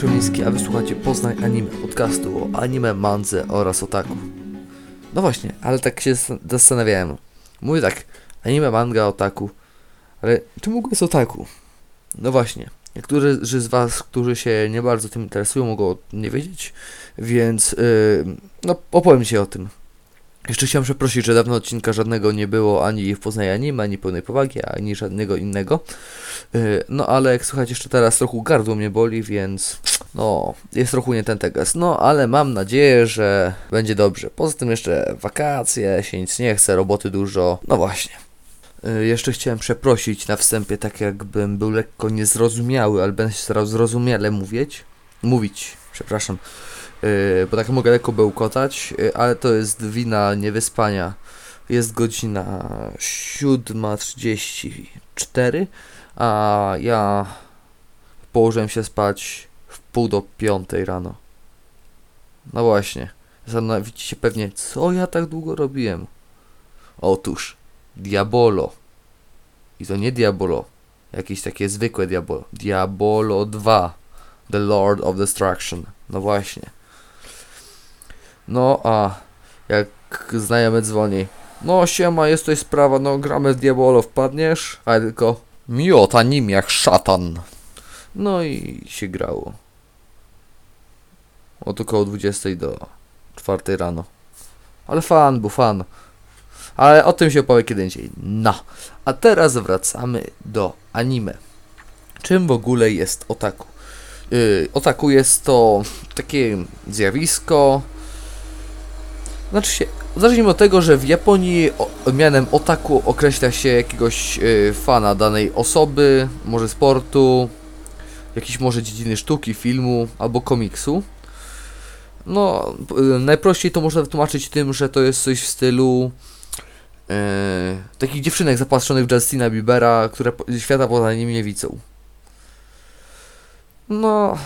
Krzemiński, a wysłuchacie Poznań Anime, podcastu o anime, mandze oraz otaku. No właśnie, ale tak się zas- zastanawiałem. Mówię tak, anime, manga, otaku, ale czym w ogóle jest otaku? No właśnie, niektórzy z was, którzy się nie bardzo tym interesują, mogą nie wiedzieć, więc yy, no opowiem się o tym. Jeszcze chciałem przeprosić, że dawno odcinka żadnego nie było ani w Poznaniu Anime, ani pełnej powagi, ani żadnego innego. Yy, No ale jak słuchać jeszcze teraz trochę gardło mnie boli, więc no jest trochę nie ten teges. No ale mam nadzieję, że będzie dobrze. Poza tym jeszcze wakacje, się nic nie chce, roboty dużo. No właśnie. Yy, Jeszcze chciałem przeprosić na wstępie, tak jakbym był lekko niezrozumiały, ale będę się starał zrozumiale mówić. Mówić, przepraszam. Yy, bo tak mogę lekko bełkotać, yy, ale to jest wina niewyspania. Jest godzina 7.34, a ja położyłem się spać w pół do piątej rano. No właśnie, zastanowicie się pewnie, co ja tak długo robiłem. Otóż, Diabolo. I to nie Diabolo, jakieś takie zwykłe Diabolo. Diabolo 2, The Lord of Destruction. No właśnie. No a jak znajomy dzwoni. No siema, jest tutaj sprawa, no gramy w Diabolo, wpadniesz? A tylko miota nim jak szatan. No i się grało. Od około 20 do 4 rano. Ale fan, był fan. Ale o tym się opowie kiedy indziej. No. A teraz wracamy do anime. Czym w ogóle jest otaku? Yy, otaku jest to takie zjawisko. Znaczy się, zacznijmy od tego, że w Japonii mianem otaku określa się jakiegoś yy, fana danej osoby, może sportu, jakiejś może dziedziny sztuki, filmu albo komiksu. No, y, najprościej to można wytłumaczyć tym, że to jest coś w stylu yy, takich dziewczynek zapatrzonych w Justina Biebera, które świata poza nim nie widzą. No.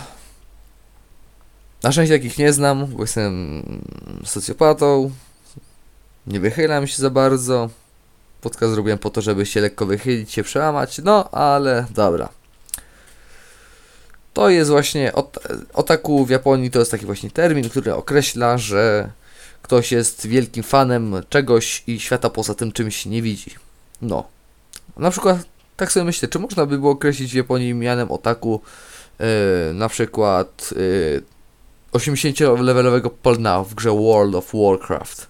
Na szczęście takich nie znam, bo jestem socjopatą. Nie wychylam się za bardzo. Podcast zrobiłem po to, żeby się lekko wychylić, się przełamać. No, ale dobra. To jest właśnie ot otaku w Japonii to jest taki właśnie termin, który określa, że ktoś jest wielkim fanem czegoś i świata poza tym czymś nie widzi. No. Na przykład tak sobie myślę, czy można by było określić w Japonii mianem otaku yy, na przykład yy, 80-levelowego polna w grze World of Warcraft.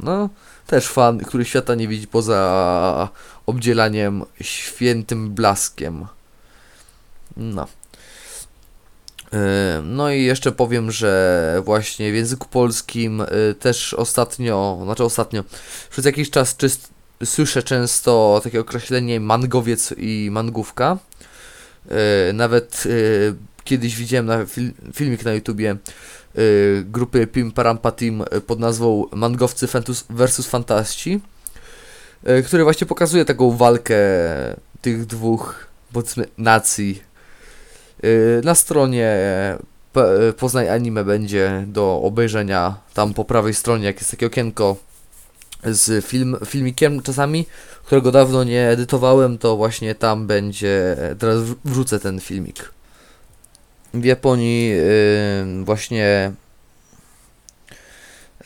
No, też fan, który świata nie widzi poza obdzielaniem świętym blaskiem. No. Yy, No i jeszcze powiem, że właśnie w języku polskim yy, też ostatnio, znaczy ostatnio, przez jakiś czas czyst, słyszę często takie określenie mangowiec i mangówka. Yy, Nawet kiedyś widziałem na fil, filmik na YouTubie yy, grupy Pim Parampa Team yy, pod nazwą Mangowcy vs Fantaści, yy, który właśnie pokazuje taką walkę tych dwóch, powiedzmy, nacji. Yy, Na stronie P- Poznaj Anime będzie do obejrzenia tam po prawej stronie, jak jest takie okienko z film, filmikiem czasami, którego dawno nie edytowałem, to właśnie tam będzie, teraz wr- wrzucę ten filmik. W Japonii yy, właśnie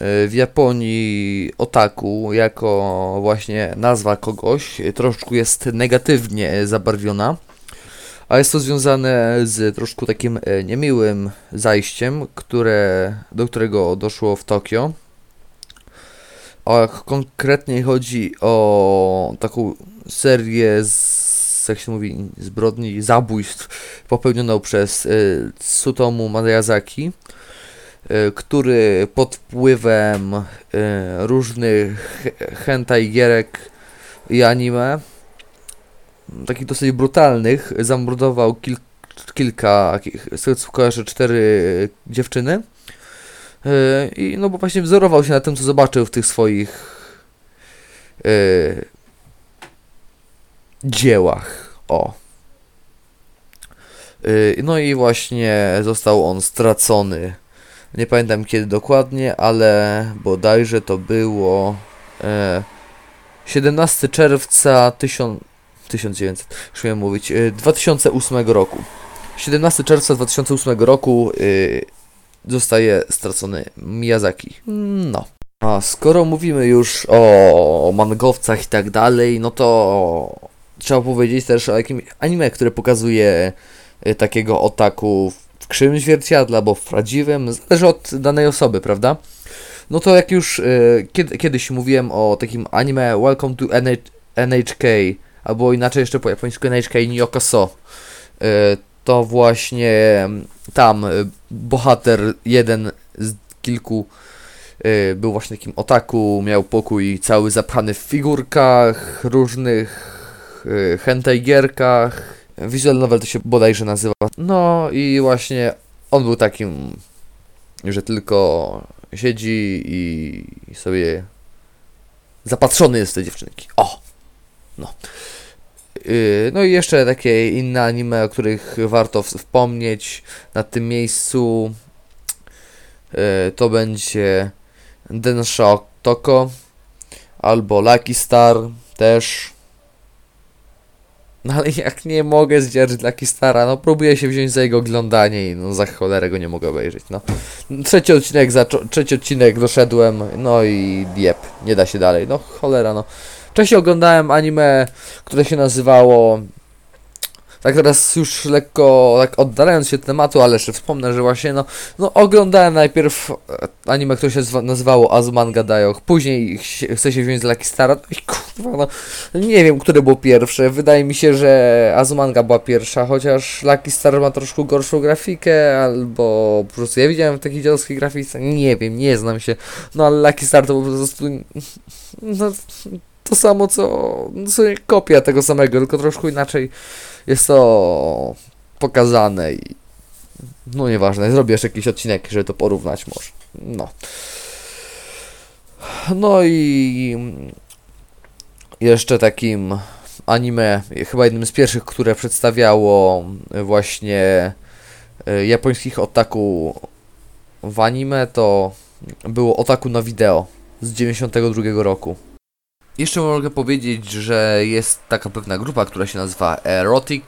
yy, w Japonii otaku jako właśnie nazwa kogoś troszkę jest negatywnie zabarwiona. A jest to związane z troszkę takim e, niemiłym zajściem, które, do którego doszło w Tokio. A konkretnie chodzi o taką serię z, jak się mówi, zbrodni, zabójstw popełnioną przez y, Tsutomu Miyazaki, y, który pod wpływem y, różnych he- hentai gierek i anime takich dosyć brutalnych, zamordował kil kilka, takich, z tego co kojarzę, cztery dziewczyny. I no bo właśnie wzorował się na tym, co zobaczył w tych swoich dziełach. O. Yy, no i właśnie został on stracony. Nie pamiętam kiedy dokładnie, ale bodajże to było e, 17 czerwca 1000 1900, już mówić, e, 2008 roku. 17 czerwca 2008 roku yy, zostaje stracony Miyazaki. No. A skoro mówimy już o mangowcach i tak dalej, no to trzeba powiedzieć też o jakimś anime, które pokazuje y, takiego otaku w krzywym zwierciadle albo w prawdziwym, zależy od danej osoby, prawda? No to jak już y, kiedy, kiedyś mówiłem o takim anime Welcome to NH NHK, albo inaczej jeszcze po japońsku NHK Nyokoso, y, to właśnie mm, tam bohater jeden z kilku był właśnie takim otaku, miał pokój cały zapchany w figurkach, różnych hentai gierkach, visual novel to się bodajże nazywa. No i właśnie on był takim, że tylko siedzi i sobie zapatrzony jest w te dziewczynki. O! No. Yy, No i jeszcze takie inne anime, o których warto wspomnieć na tym miejscu. Yy, To będzie Densho Toko albo Lucky Star też. No ale jak nie mogę zdzierżyć Stara, no próbuję się wziąć za jego oglądanie i no za cholerę go nie mogę obejrzeć, no. Trzeci odcinek, zaczą- trzeci odcinek doszedłem, no i jep, nie da się dalej, no cholera, no. Wcześniej oglądałem anime, które się nazywało. Tak teraz już lekko tak oddalając się tematu, ale jeszcze wspomnę, że właśnie no, no oglądałem najpierw e, anime, które się nazywało Azumanga Daioh, później ch- chcę się wziąć z Lucky Stara, no kurwa no, nie wiem, które było pierwsze, wydaje mi się, że Azumanga była pierwsza, chociaż Lucky Star ma troszkę gorszą grafikę, albo po prostu ja widziałem w takiej dziadowskiej grafice, nie wiem, nie znam się, no ale Lucky Star to po prostu no, to samo co, co kopia tego samego, tylko troszkę inaczej jest to pokazane i no nieważne, zrobię jeszcze jakiś odcinek, żeby to porównać może. No. No i jeszcze takim anime, chyba jednym z pierwszych, które przedstawiało właśnie e, japońskich otaku w anime, to było otaku na wideo z 92 roku. Jeszcze mogę powiedzieć, że jest taka pewna grupa, która się nazywa Erotic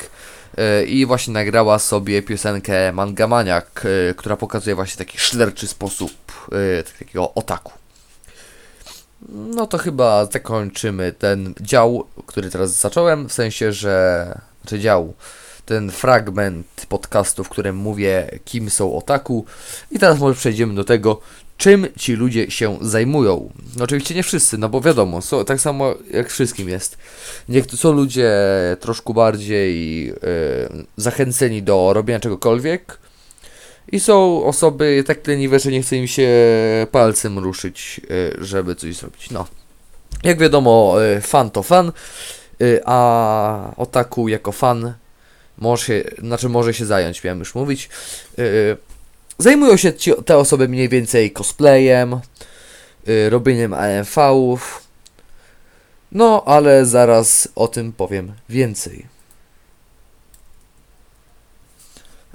e, i właśnie nagrała sobie piosenkę Mangamaniak, e, która pokazuje właśnie taki szlerczy sposób e, takiego otaku. No to chyba zakończymy ten dział, który teraz zacząłem, w sensie, że... czy dział, ten fragment podcastu, w którym mówię, kim są otaku. I teraz może przejdziemy do tego, czym ci ludzie się zajmują. No oczywiście nie wszyscy, no bo wiadomo, tak samo jak wszystkim jest. Niektórzy są ludzie troszkę bardziej e, zachęceni do robienia czegokolwiek i są osoby tak leniwe, że nie chce im się palcem ruszyć, e, żeby coś zrobić. No. Jak wiadomo, e, fan to fan, e, a otaku jako fan może się, znaczy może się zająć, miałem już mówić. e, Zajmują się ci, te osoby mniej więcej cosplayem, y, robieniem AMV-ów. No, ale zaraz o tym powiem więcej.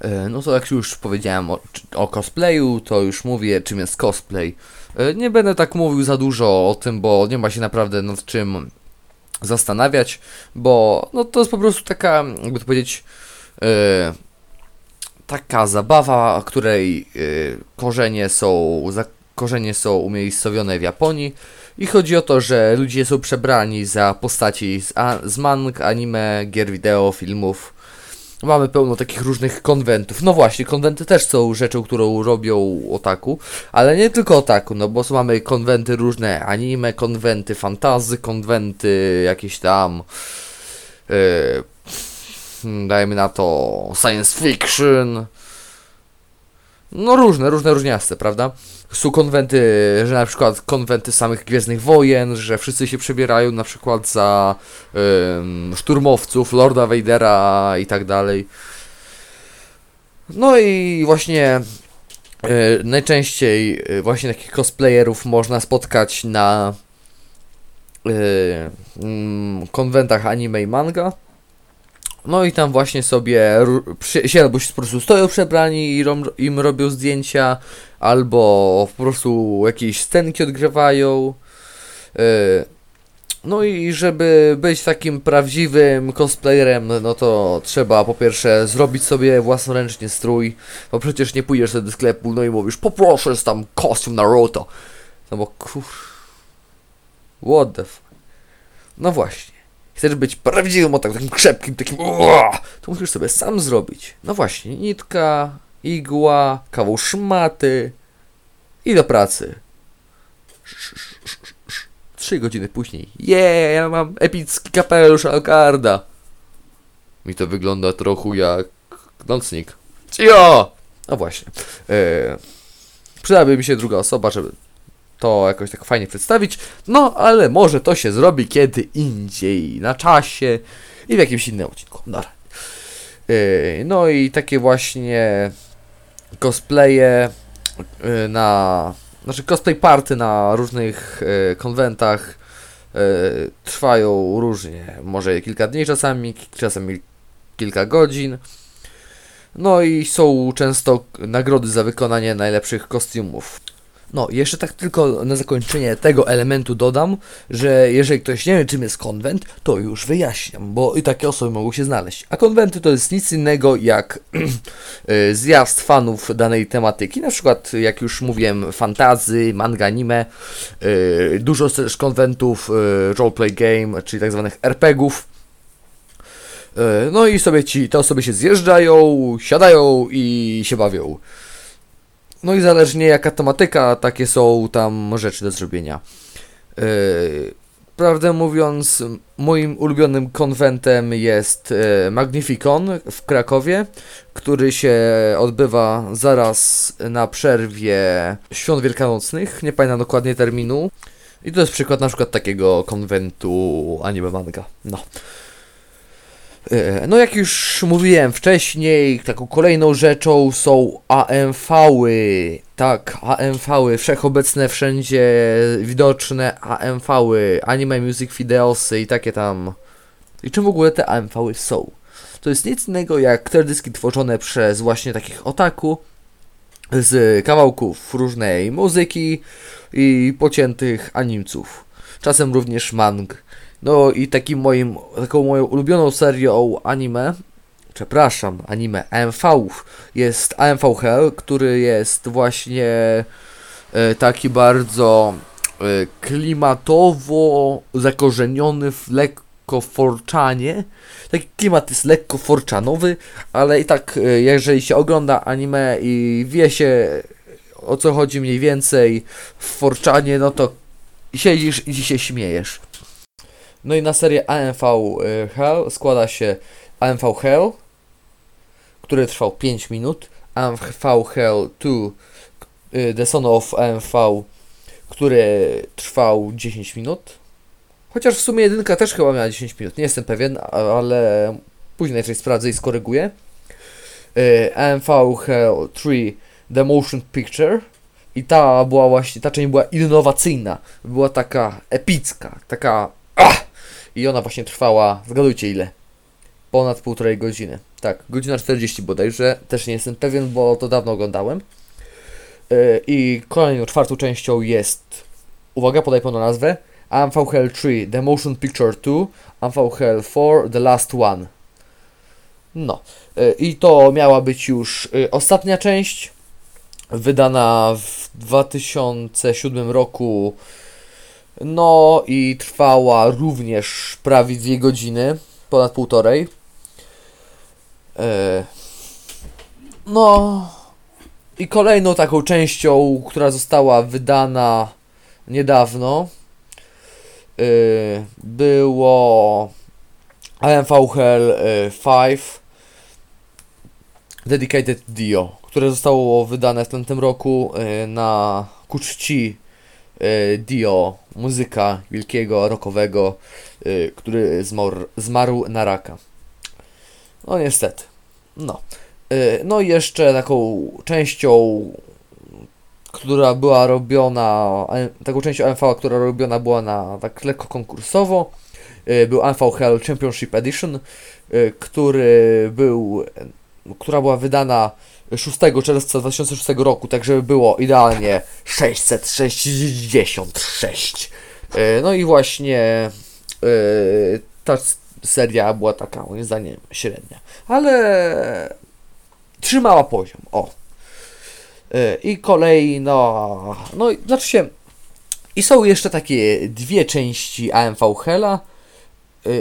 Y, no to jak już powiedziałem o, o cosplayu, to już mówię czym jest cosplay. Y, nie będę tak mówił za dużo o tym, bo nie ma się naprawdę nad czym zastanawiać, bo no to jest po prostu taka, jakby to powiedzieć, y, taka zabawa, której y, korzenie są korzenie są umiejscowione w Japonii i chodzi o to, że ludzie są przebrani za postaci z, z mang, anime, gier wideo, filmów. Mamy pełno takich różnych konwentów. No właśnie, konwenty też są rzeczą, którą robią otaku, ale nie tylko otaku, no bo mamy konwenty różne anime, konwenty fantazy, konwenty jakieś tam y, Hmm, dajmy na to science fiction. No różne, różne różniaste, prawda? Są konwenty, że na przykład konwenty samych Gwiezdnych Wojen, że wszyscy się przebierają na przykład za szturmowców, Lorda Vadera i tak dalej. No i właśnie y, najczęściej y, właśnie takich cosplayerów można spotkać na y, mm, konwentach anime i manga. No i tam właśnie sobie się albo się po prostu stoją przebrani i im robią zdjęcia, albo po prostu jakieś scenki odgrywają. Yy, No i żeby być takim prawdziwym cosplayerem, no to trzeba po pierwsze zrobić sobie własnoręcznie strój, bo przecież nie pójdziesz do sklepu, no i mówisz, poproszę jest tam kostium Naruto. No bo kur... What the f... No właśnie. Chcesz być prawdziwym otaku, takim krzepkim, takim to musisz sobie sam zrobić. No właśnie, nitka, igła, kawał szmaty i do pracy. Trzy godziny później. Yeah, ja mam epicki kapelusz Alcarda. Mi to wygląda trochę jak nocnik. Cio! No właśnie. E, przydałaby mi się druga osoba, żeby to jakoś tak fajnie przedstawić. No, ale może to się zrobi kiedy indziej, na czasie i w jakimś innym odcinku. E, no i takie właśnie cosplaye e, na znaczy cosplay party na różnych e, konwentach trwają różnie. Może kilka dni czasami, czasami kilka godzin. No i są często nagrody za wykonanie najlepszych kostiumów. No, jeszcze tak tylko na zakończenie tego elementu dodam, że jeżeli ktoś nie wie czym jest konwent, to już wyjaśniam, bo i takie osoby mogą się znaleźć. A konwenty to jest nic innego jak y, zjazd fanów danej tematyki, na przykład jak już mówiłem fantazy, manga, anime, yy, dużo też konwentów yy, roleplay game, czyli tak zwanych RPGów. No i sobie ci, te osoby się zjeżdżają, siadają i się bawią. No i zależnie jaka tematyka, takie są tam rzeczy do zrobienia. Yy, prawdę mówiąc, moim ulubionym konwentem jest yy, Magnificon w Krakowie, który się odbywa zaraz na przerwie Świąt Wielkanocnych, nie pamiętam dokładnie terminu. I to jest przykład na przykład takiego konwentu anime manga. No. E, No jak już mówiłem wcześniej, taką kolejną rzeczą są AMV-y. Tak, AMV-y, wszechobecne, wszędzie widoczne AMV-y, Anime Music Videosy i takie tam. I czym w ogóle te AMV-y są? To jest nic innego jak teledyski tworzone przez właśnie takich otaku z kawałków różnej muzyki i pociętych animców. Czasem również mang. No i takim moim, taką moją ulubioną serią anime, przepraszam, anime AMV jest AMV Hell, który jest właśnie e, taki bardzo e, klimatowo zakorzeniony w lekko forczanie. Taki klimat jest lekko forczanowy, ale i tak e, jeżeli się ogląda anime i wie się o co chodzi mniej więcej w forczanie, no to siedzisz i się śmiejesz. No i na serię AMV y, Hell składa się AMV Hell, który trwał 5 minut, AMV Hell 2 y, The Son of AMV, który trwał 10 minut. Chociaż w sumie jedynka też chyba miała 10 minut, nie jestem pewien, ale później jeszcze sprawdzę i skoryguję. Y, AMV Hell 3 The Motion Picture i ta była właśnie, ta część była innowacyjna, była taka epicka, taka ah! I ona właśnie trwała, zgadujcie ile? Ponad półtorej godziny. Tak, godzina 40 bodajże, też nie jestem pewien, bo to dawno oglądałem. Yy, I kolejną, czwartą częścią jest, uwaga, podaj pełną nazwę, AMV Hell 3, The Motion Picture 2, AMV Hell 4, The Last One. No, yy, i to miała być już yy, ostatnia część, wydana w 2007 roku no i trwała również prawie dwie godziny, ponad półtorej. E, no i kolejną taką częścią, która została wydana niedawno, e, było AMV Hell 5 Dedicated Dio, które zostało wydane w tym roku e, na ku czci E, Dio, muzyka wielkiego, rockowego, e, który zmarł, zmarł na raka. No niestety. No. E, no i jeszcze taką częścią, która była robiona, taką częścią MV, która robiona była na tak lekko konkursowo, był MV Hell Championship Edition, który był, która była wydana 6 czerwca 2006 roku, tak żeby było idealnie 666. E, no i właśnie yy, ta seria była taka moim zdaniem średnia. Ale trzymała poziom. O. Yy, I kolei, no, no, znaczy się, i są jeszcze takie dwie części AMV Hella, y,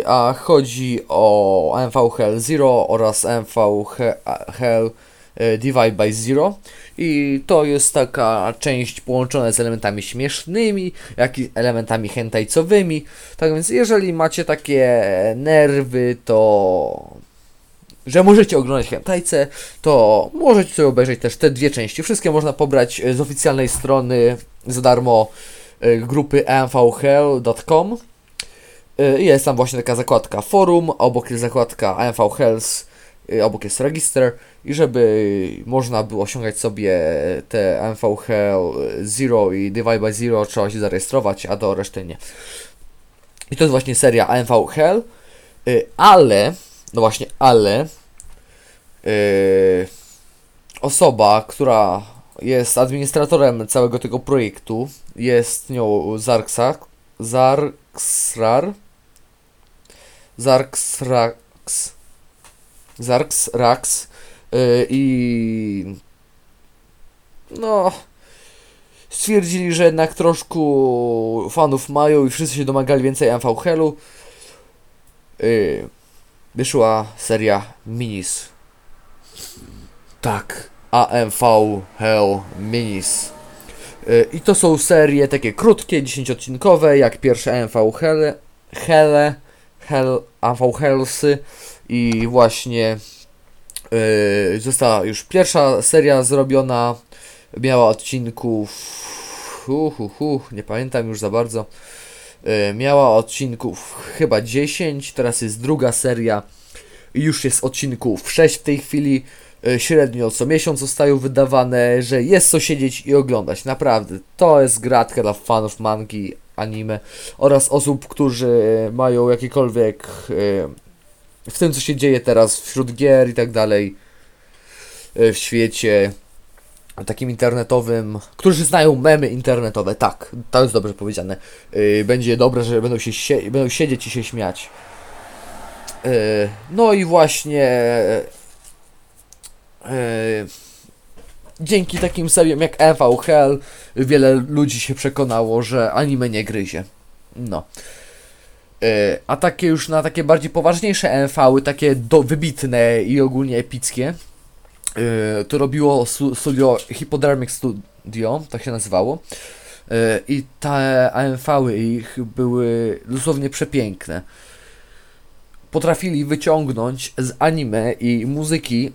a chodzi o AMV Hell Zero oraz Hell y, Divide by Zero. I to jest taka część połączona z elementami śmiesznymi, jak i elementami hentajcowymi. Tak więc jeżeli macie takie nerwy, to że możecie oglądać hentajce, to możecie sobie obejrzeć też te dwie części. Wszystkie można pobrać e, z oficjalnej strony za darmo grupy amvhell.com. E, Jest tam właśnie taka zakładka forum, obok jest zakładka AMV Hells, e, obok jest register i żeby można było osiągać sobie te AMV Hell Zero i Divide by Zero trzeba się zarejestrować, a do reszty nie. I to jest właśnie seria AMV Hell, ale, no właśnie, ale e, osoba, która jest administratorem całego tego projektu, jest nią Zarksa, Zarksrar, Zarksrax, Zarksrax yy, i no stwierdzili, że jednak troszkę fanów mają i wszyscy się domagali więcej MV Hellu. Yy, wyszła seria Minis. Tak, AMV Hell Minis. Y, I to są serie takie krótkie, 10-odcinkowe, jak pierwsze AMV Hell, Hell, Hell, AMV Hellsy i właśnie y, została już pierwsza seria zrobiona, miała odcinków, hu, hu, hu, nie pamiętam już za bardzo, Y, miała odcinków chyba 10, teraz jest druga seria już jest odcinków 6 w tej chwili, y, średnio co miesiąc zostają wydawane, że jest co siedzieć i oglądać, naprawdę, to jest gratka dla fanów mangi, anime oraz osób, którzy mają jakiekolwiek y, w tym co się dzieje teraz wśród gier i tak dalej y, w świecie takim internetowym, którzy znają memy internetowe, tak, to jest dobrze powiedziane. Yy, będzie dobre, że będą się będą siedzieć i się śmiać. No i właśnie dzięki takim seriom jak EV Hell wiele ludzi się przekonało, że anime nie gryzie. No. Yy, a takie już na takie bardziej poważniejsze EV-y, takie do, wybitne i ogólnie epickie, Yy, to robiło stu- studio Hypodermic Studio, tak się nazywało. Yy, I te AMV-y ich były dosłownie przepiękne. Potrafili wyciągnąć z anime i muzyki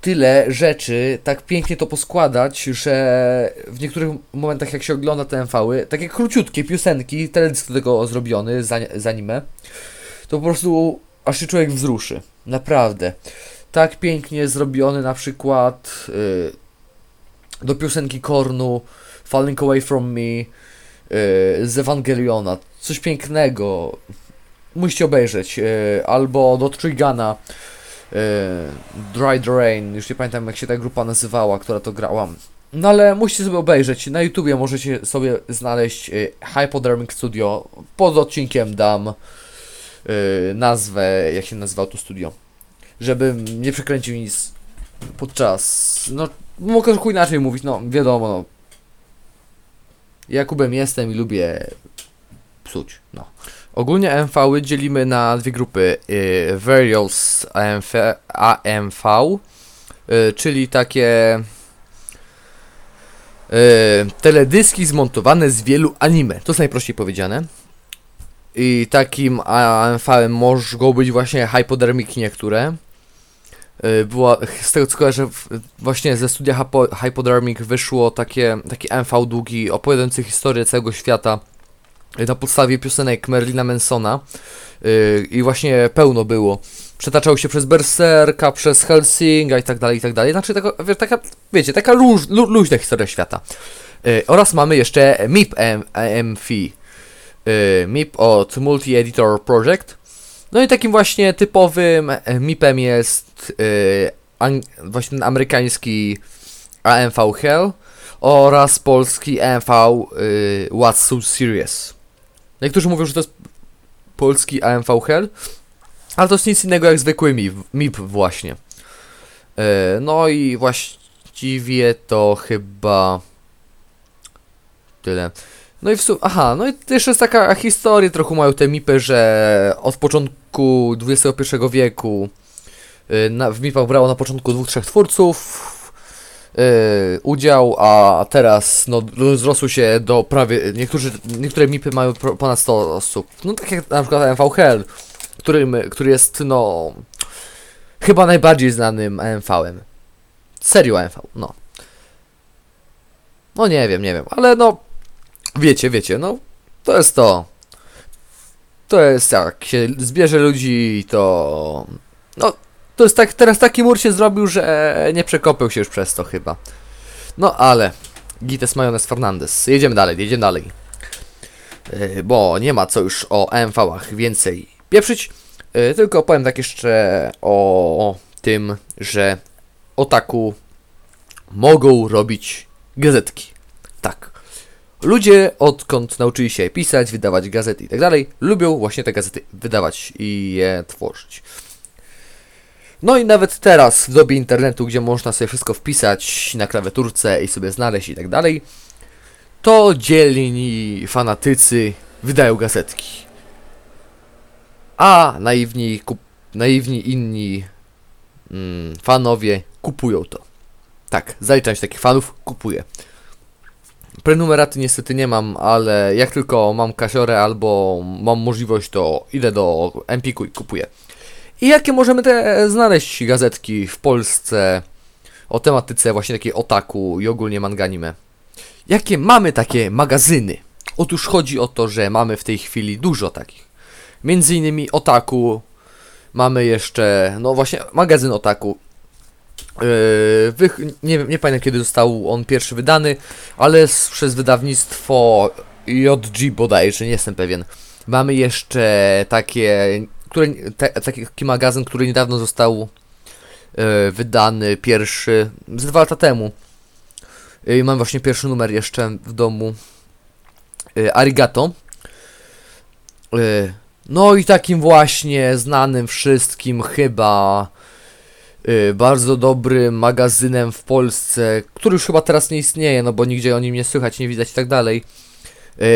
tyle rzeczy, tak pięknie to poskładać, że w niektórych momentach jak się ogląda te AMV-y, takie króciutkie piosenki, teledysk do tego zrobiony z, ani- z anime, to po prostu aż się człowiek wzruszy. Naprawdę tak pięknie zrobiony na przykład y, do piosenki Kornu Falling Away From Me y, z Ewangeliona. Coś pięknego. Musicie obejrzeć. Y, albo do Trigana Dry Drain. Już nie pamiętam jak się ta grupa nazywała, która to grała. No ale musicie sobie obejrzeć. Na YouTubie możecie sobie znaleźć y, Hypodermic Studio. Pod odcinkiem dam y, nazwę, jak się nazywało to studio żebym nie przekręcił nic podczas. No, mogę trochę inaczej mówić, no wiadomo, no. Jakubem jestem i lubię psuć, no. Ogólnie AMV-y dzielimy na dwie grupy. Y, various AMV, AMV y, czyli takie y, teledyski zmontowane z wielu anime. To jest najprościej powiedziane. I takim AMV-em mogą być właśnie Hypodermic niektóre. Była, z tego co kojarzę, właśnie ze studia Hypo, Hypodermic wyszło takie, taki AMV długi opowiadający historię całego świata na podstawie piosenek Merlina Mansona. Y, I właśnie pełno było. Przetaczał się przez Berserka, przez Helsinga i tak dalej, i tak dalej. Znaczy taka, wie- taka wiecie, taka lu, luźna historia świata. Y, Oraz mamy jeszcze MIP y, MIP od Multi Editor Project. No i takim właśnie typowym MIP-em jest y, właśnie ten amerykański AMV Hell oraz polski AMV y, What's So Serious. Niektórzy mówią, że to jest polski AMV Hell, ale to jest nic innego jak zwykły MIP, MIP właśnie. E, no i właściwie to chyba tyle. No i w sumie, aha, no i jeszcze jest taka historia, trochę mają te MIPy, że od początku XXI wieku y, na, w MIPach brało na początku dwóch, trzech twórców udział, a teraz no, rozrosły się do prawie, niektórzy, niektóre MIPy mają ponad 100 osób. No tak jak na przykład MV Hell, którym, który jest no chyba najbardziej znanym AMV-em. Serio AMV, no. No nie wiem, nie wiem, ale no wiecie, wiecie, no to jest to. To jest jak się zbierze ludzi, to no to jest tak, teraz taki mur się zrobił, że nie przekopił się już przez to chyba. No ale Gites Majones Fernandez. Jedziemy dalej, jedziemy dalej. Yy, bo nie ma co już o AMV-ach więcej pieprzyć. Tylko powiem tak jeszcze o tym, że otaku mogą robić gazetki. Tak. Ludzie, odkąd nauczyli się pisać, wydawać gazety i tak dalej, lubią właśnie te gazety wydawać i je tworzyć. No i nawet teraz, w dobie internetu, gdzie można sobie wszystko wpisać na klawiaturce i sobie znaleźć i tak dalej, to dzielni fanatycy wydają gazetki. A naiwni, kup, naiwni inni mm, fanowie kupują to. Tak, zaliczam się takich fanów, kupuję. Prenumeraty niestety nie mam, ale jak tylko mam kasiorę albo mam możliwość, to idę do Empiku i kupuję. I jakie możemy te znaleźć gazetki w Polsce o tematyce właśnie takiej otaku i ogólnie manganime? Jakie mamy takie magazyny? Otóż chodzi o to, że mamy w tej chwili dużo takich. Między innymi otaku, mamy jeszcze, no właśnie, magazyn otaku. Yy, nie, nie pamiętam kiedy został on pierwszy wydany, ale s- przez wydawnictwo JG bodajże, nie jestem pewien. Mamy jeszcze takie, które, te, taki magazyn, który niedawno został yy, wydany, pierwszy, z dwa lata temu. Yy, mam właśnie pierwszy numer jeszcze w domu. Yy, Arigato. No i takim właśnie znanym wszystkim chyba bardzo dobrym magazynem w Polsce, który już chyba teraz nie istnieje, no bo nigdzie o nim nie słychać, nie widać i tak dalej,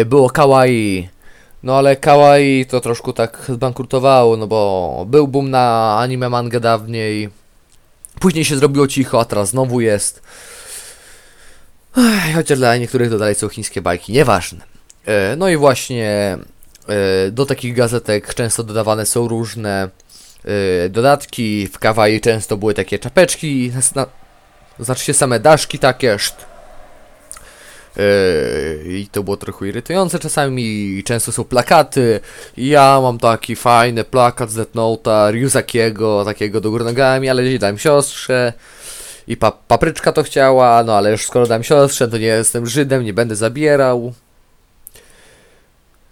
było Kawaii. No ale Kawaii to troszkę tak zbankrutowało, no bo był boom na anime mangę dawniej, później się zrobiło cicho, a teraz znowu jest. Ech, Chociaż dla niektórych to dalej są chińskie bajki, nieważne. E, No i właśnie e, do takich gazetek często dodawane są różne e, dodatki. W kawaii często były takie czapeczki, na, znaczy się same daszki takie. Szt. E, I to było trochę irytujące czasami. Często są plakaty. Ja mam taki fajny plakat z Death Note'a, Ryuzakiego, takiego do góry nogami, ale gdzieś dałem siostrze. I pa papryczka to chciała, no ale już skoro dam siostrze, to nie jestem Żydem, nie będę zabierał.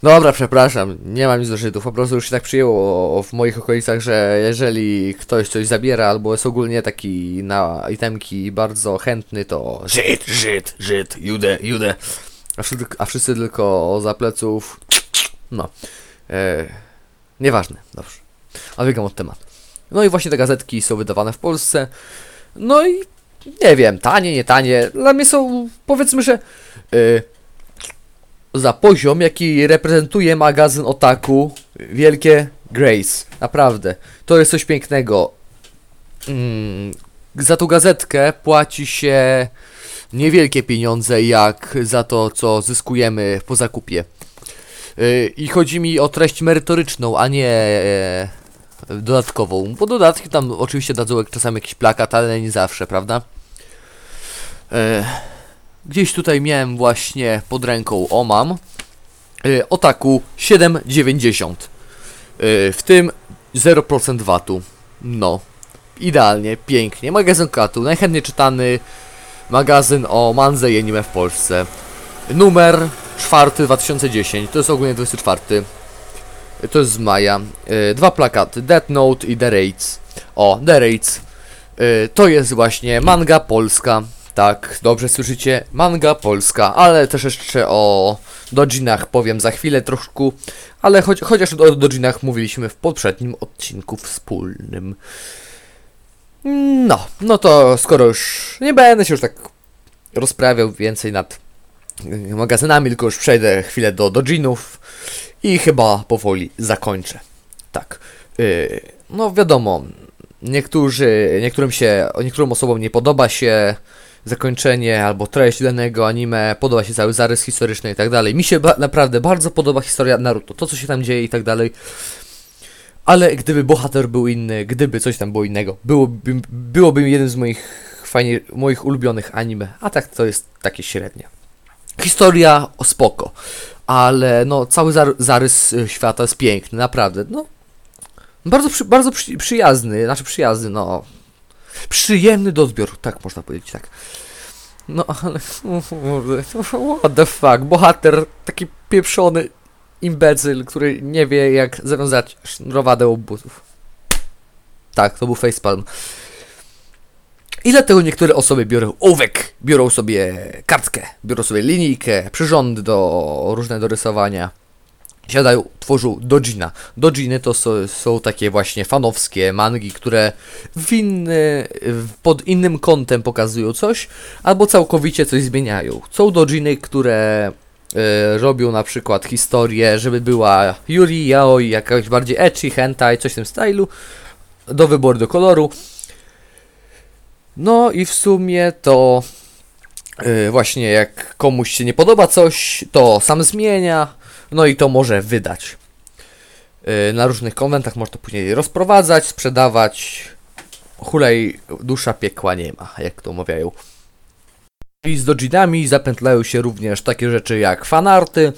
Dobra, przepraszam, nie mam nic do Żydów, po prostu już się tak przyjęło w moich okolicach, że jeżeli ktoś coś zabiera, albo jest ogólnie taki na itemki bardzo chętny, to Żyd, Żyd, Żyd, Judę, Judę. A wszyscy, a wszyscy tylko za pleców, no. E, nieważne, dobrze. A biegam od tematu. No i właśnie te gazetki są wydawane w Polsce. No i nie wiem, tanie, nie tanie. Dla mnie są, powiedzmy, że y, za poziom, jaki reprezentuje magazyn Otaku, wielkie Grace. Naprawdę. To jest coś pięknego. Mm, za tą gazetkę płaci się niewielkie pieniądze, jak za to, co zyskujemy po zakupie. Y, I chodzi mi o treść merytoryczną, a nie e, dodatkową. Bo dodatki tam oczywiście dadzą czasami jakiś plakat, ale nie zawsze, prawda? E, gdzieś tutaj miałem właśnie pod ręką, o mam, e, Otaku 7,90. E, w tym 0% VAT-u. No, idealnie, pięknie. Magazyn Katu, najchętniej czytany magazyn o manze i anime w Polsce. Numer 4 2010, to jest ogólnie 24. To jest z maja. Y, dwa plakaty, Death Note i The Raids. O, The Raids. Y, to jest właśnie manga polska. Tak, dobrze słyszycie, manga polska, ale też jeszcze o dojinach powiem za chwilę troszkę, ale chociaż o dojinach mówiliśmy w poprzednim odcinku wspólnym. No, no to skoro już nie będę się już tak rozprawiał więcej nad y, magazynami, tylko już przejdę chwilę do dojinów i chyba powoli zakończę. Tak. Yy, no wiadomo, niektórzy, niektórym się, niektórym osobom nie podoba się zakończenie albo treść danego anime, podoba się cały zarys historyczny i tak dalej. Mi się ba naprawdę bardzo podoba historia Naruto, to co się tam dzieje i tak dalej. Ale gdyby bohater był inny, gdyby coś tam było innego, byłoby, byłoby jeden z moich fajnie, moich ulubionych anime, a tak to jest takie średnie. Historia o spoko, ale no cały zar zarys y, świata jest piękny, naprawdę, no bardzo, przy, bardzo przy, przyjazny, znaczy przyjazny, no przyjemny do odbioru, tak można powiedzieć, tak. No ale, what the fuck, bohater, taki pieprzony imbecyl, który nie wie jak zawiązać sznurowadę obozów. Tak, to był facepalm. I dlatego niektóre osoby biorą ołówek, biorą sobie kartkę, biorą sobie linijkę, przyrządy do różne do rysowania siadają, tworzą dojina. Dojiny to są, są, takie właśnie fanowskie mangi, które w inny, pod innym kątem pokazują coś, albo całkowicie coś zmieniają. Są dojiny, które y, robią na przykład historię, żeby była Yuri, Yaoi, jakaś bardziej ecchi, hentai, coś w tym stylu, do wyboru do koloru. No i w sumie to y, właśnie jak komuś się nie podoba coś, to sam zmienia, no i to może wydać. Yy, na różnych konwentach można to później rozprowadzać, sprzedawać. Hulej, dusza piekła nie ma, jak to mawiają. I z dojinami zapętlają się również takie rzeczy jak fanarty,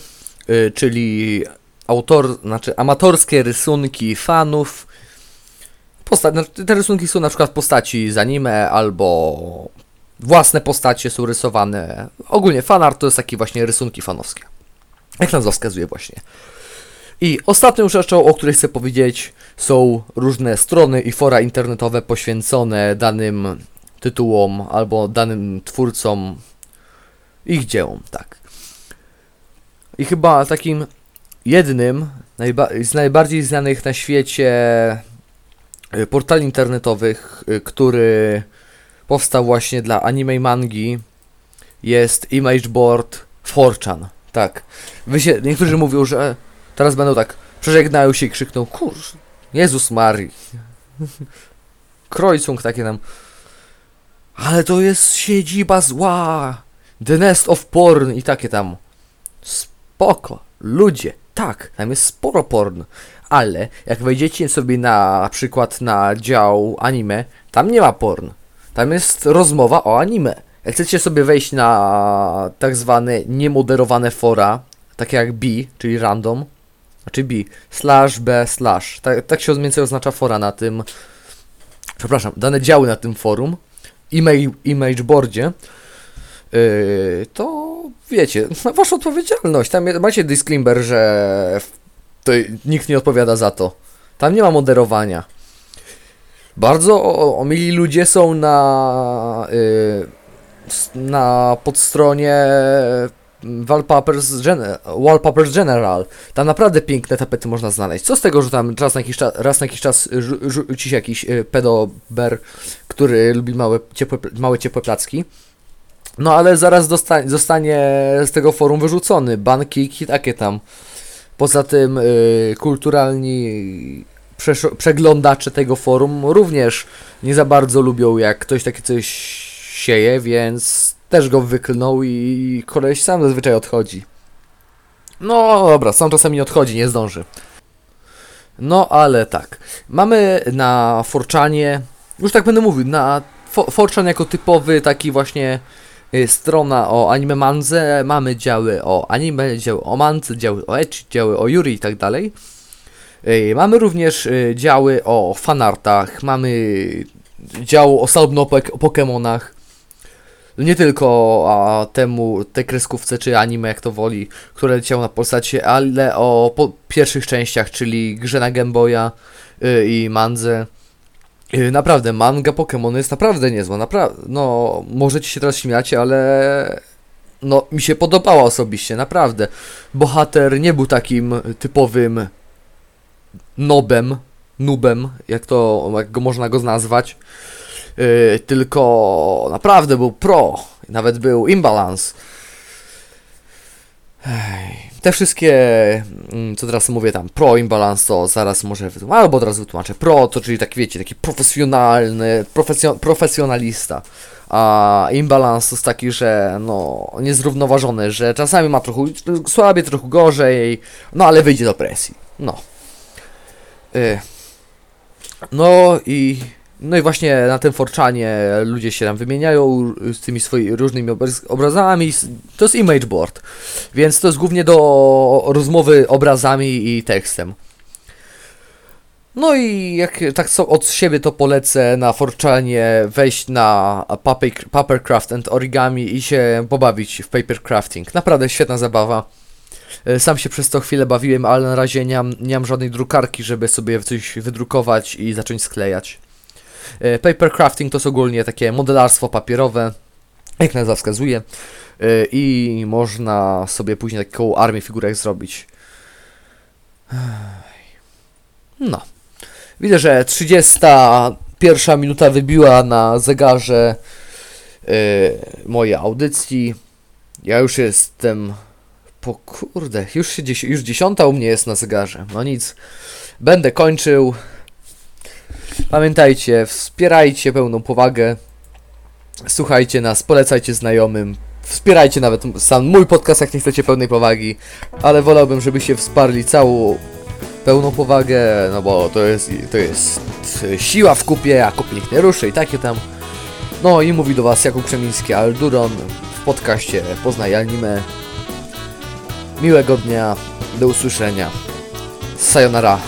yy, czyli autor, znaczy amatorskie rysunki fanów. Posta znaczy, te rysunki są na przykład postaci z anime albo własne postacie są rysowane. Ogólnie fanart to jest takie właśnie rysunki fanowskie. Jak nazwa wskazuje właśnie. I ostatnią rzeczą, o której chcę powiedzieć, są różne strony i fora internetowe poświęcone danym tytułom albo danym twórcom ich dziełom, tak. I chyba takim jednym najba z najbardziej znanych na świecie y, portali internetowych, y, który powstał właśnie dla anime i mangi jest Imageboard 4chan. Tak. Wy się, niektórzy mówią, że teraz będą tak, przeżegnają się i krzykną, kurz, Jezus Marii. Krojcung takie tam. Ale to jest siedziba zła. The Nest of Porn i takie tam. Spoko. Ludzie. Tak, tam jest sporo porn. Ale jak wejdziecie sobie na przykład na dział anime, tam nie ma porn. Tam jest rozmowa o anime. Chcecie sobie wejść na tak zwane niemoderowane fora, takie jak B, czyli random, znaczy B, slash B, slash, tak, tak się więcej oznacza fora na tym, przepraszam, dane działy na tym forum, image, image boardzie, yy, to wiecie, no, wasza odpowiedzialność, tam macie disclaimer, że to nikt nie odpowiada za to. Tam nie ma moderowania. Bardzo omili ludzie są na... Yy, na podstronie Wallpapers, Gen Wallpapers General. Tam naprawdę piękne tapety można znaleźć. Co z tego, że tam raz na jakiś czas, raz na jakiś czas rzuci się jakiś pedober, który lubi małe ciepłe, małe ciepłe placki. No ale zaraz zostanie z tego forum wyrzucony. Banki i takie tam. Poza tym y, kulturalni przeglądacze tego forum również nie za bardzo lubią, jak ktoś takie coś sieje, więc też go wyklnął i koleś sam zazwyczaj odchodzi. No dobra, sam czasami nie odchodzi, nie zdąży. No ale tak, mamy na Forczanie, już tak będę mówił, na Forczan jako typowy taki właśnie y, strona o anime manze, mamy działy o anime, działy o manze, działy o ecchi, działy o yuri i tak dalej. Y, mamy również y, działy o fanartach, mamy dział osobno o Pokémonach, nie tylko a, temu, tej kreskówce czy anime, jak to woli, które leciało na Polsacie, ale o po, pierwszych częściach, czyli grze na Game Boya y, i mandze. Y, naprawdę, manga Pokémon jest naprawdę niezła, no, możecie się teraz śmiać, ale no, mi się podobała osobiście, naprawdę. Bohater nie był takim typowym nobem, nubem, jak to, jak go można go nazwać. Yy, tylko naprawdę był pro, nawet był imbalans. Te wszystkie, mm, co teraz mówię tam, pro imbalans, to zaraz może wytłumaczę, albo od razu wytłumaczę. Pro to czyli taki, wiecie, taki profesjonalny, profesjo, profesjonalista. A imbalans to jest taki, że no, niezrównoważony, że czasami ma trochę słabiej, trochę gorzej, no ale wyjdzie do presji. No. Y. No i no i właśnie na tym forczanie ludzie się tam wymieniają z tymi swoimi różnymi obraz obrazami. To jest image board, więc to jest głównie do rozmowy obrazami i tekstem. No i jak tak od siebie to polecę na forczanie wejść na paper, Papercraft and Origami i się pobawić w papercrafting. Naprawdę świetna zabawa. E, Sam się przez to chwilę bawiłem, ale na razie nie mam, nie mam żadnej drukarki, żeby sobie coś wydrukować i zacząć sklejać. E, Papercrafting to jest ogólnie takie modelarstwo papierowe, jak nazwa wskazuje. E, I można sobie później taką armię figurek zrobić. No. Widzę, że 31 minuta wybiła na zegarze yy, mojej audycji. Ja już jestem. Po kurde, już się już dziesiąta u mnie jest na zegarze. No nic. Będę kończył. Pamiętajcie, wspierajcie pełną powagę. Słuchajcie nas, polecajcie znajomym. Wspierajcie nawet sam mój podcast, jak nie chcecie pełnej powagi. Ale wolałbym, żebyście wsparli całą pełną powagę, no bo to jest, to jest siła w kupie, a kup nikt nie ruszy i takie tam. No i mówi do was Jakub Krzemiński Alduron w podcaście Poznaj Anime. Miłego dnia, do usłyszenia. Sayonara.